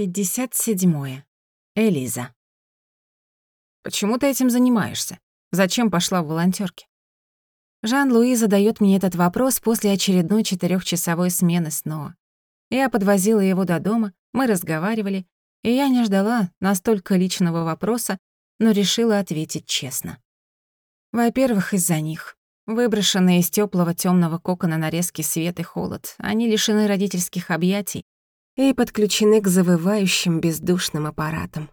57. Элиза. «Почему ты этим занимаешься? Зачем пошла в волонтёрки?» Жан-Луи задает мне этот вопрос после очередной четырехчасовой смены снова. Я подвозила его до дома, мы разговаривали, и я не ждала настолько личного вопроса, но решила ответить честно. Во-первых, из-за них. Выброшенные из теплого темного кокона на резкий свет и холод, они лишены родительских объятий, и подключены к завывающим бездушным аппаратам.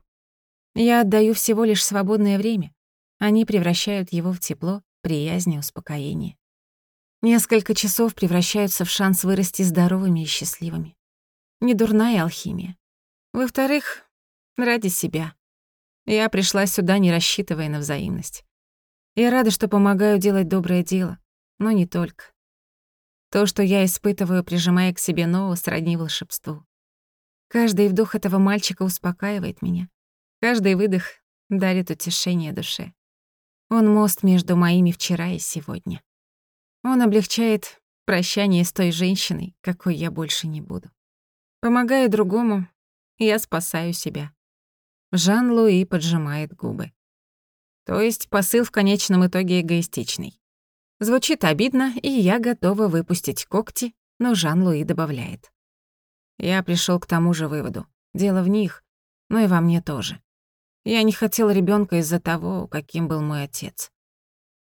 Я отдаю всего лишь свободное время. Они превращают его в тепло, приязнь и успокоение. Несколько часов превращаются в шанс вырасти здоровыми и счастливыми. Недурная алхимия. Во-вторых, ради себя. Я пришла сюда, не рассчитывая на взаимность. Я рада, что помогаю делать доброе дело, но не только. То, что я испытываю, прижимая к себе нового, сродни волшебству. Каждый вдох этого мальчика успокаивает меня. Каждый выдох дарит утешение душе. Он мост между моими вчера и сегодня. Он облегчает прощание с той женщиной, какой я больше не буду. Помогая другому, я спасаю себя. Жан-Луи поджимает губы. То есть посыл в конечном итоге эгоистичный. Звучит обидно, и я готова выпустить когти, но Жан-Луи добавляет. Я пришел к тому же выводу. Дело в них, но и во мне тоже. Я не хотел ребенка из-за того, каким был мой отец.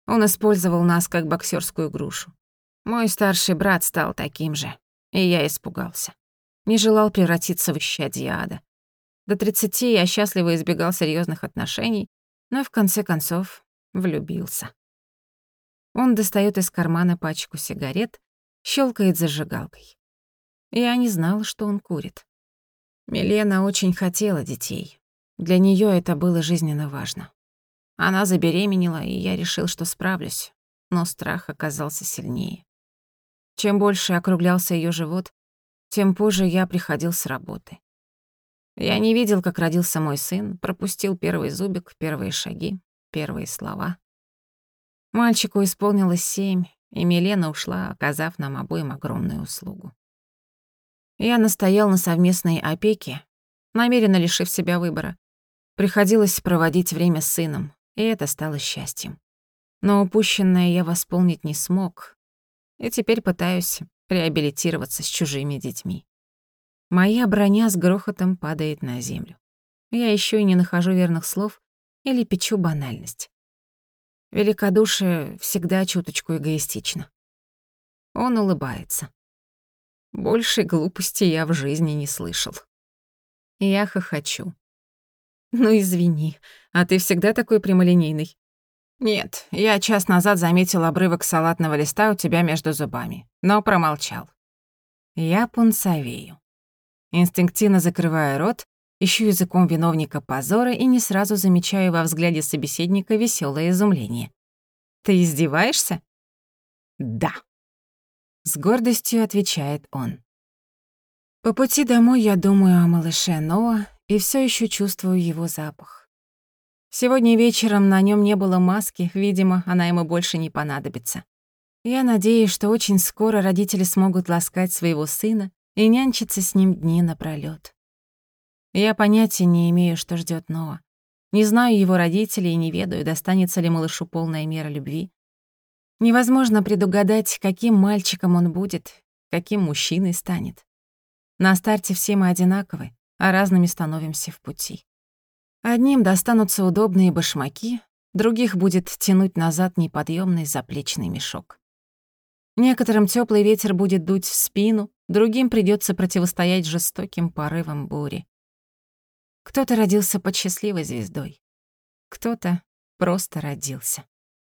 Он использовал нас как боксерскую грушу. Мой старший брат стал таким же, и я испугался. Не желал превратиться в исчадье ада. До 30 я счастливо избегал серьезных отношений, но в конце концов влюбился. Он достает из кармана пачку сигарет, щелкает зажигалкой. Я не знала, что он курит. Милена очень хотела детей. Для неё это было жизненно важно. Она забеременела, и я решил, что справлюсь, но страх оказался сильнее. Чем больше округлялся её живот, тем позже я приходил с работы. Я не видел, как родился мой сын, пропустил первый зубик, первые шаги, первые слова. Мальчику исполнилось семь, и Милена ушла, оказав нам обоим огромную услугу. Я настоял на совместной опеке, намеренно лишив себя выбора. Приходилось проводить время с сыном, и это стало счастьем. Но упущенное я восполнить не смог, и теперь пытаюсь реабилитироваться с чужими детьми. Моя броня с грохотом падает на землю. Я еще и не нахожу верных слов или печу банальность. Великодушие всегда чуточку эгоистично. Он улыбается. Большей глупости я в жизни не слышал. Я хохочу. Ну извини, а ты всегда такой прямолинейный. Нет, я час назад заметил обрывок салатного листа у тебя между зубами, но промолчал. Я пунцовею. Инстинктивно закрываю рот, ищу языком виновника позора и не сразу замечаю во взгляде собеседника веселое изумление. Ты издеваешься? Да. С гордостью отвечает он. По пути домой я думаю о малыше Ноа и все еще чувствую его запах. Сегодня вечером на нем не было маски, видимо, она ему больше не понадобится. Я надеюсь, что очень скоро родители смогут ласкать своего сына и нянчиться с ним дни напролёт. Я понятия не имею, что ждет Ноа. Не знаю его родителей и не ведаю, достанется ли малышу полная мера любви. Невозможно предугадать, каким мальчиком он будет, каким мужчиной станет. На старте все мы одинаковы, а разными становимся в пути. Одним достанутся удобные башмаки, других будет тянуть назад неподъемный заплечный мешок. Некоторым теплый ветер будет дуть в спину, другим придется противостоять жестоким порывам бури. Кто-то родился под счастливой звездой, кто-то просто родился.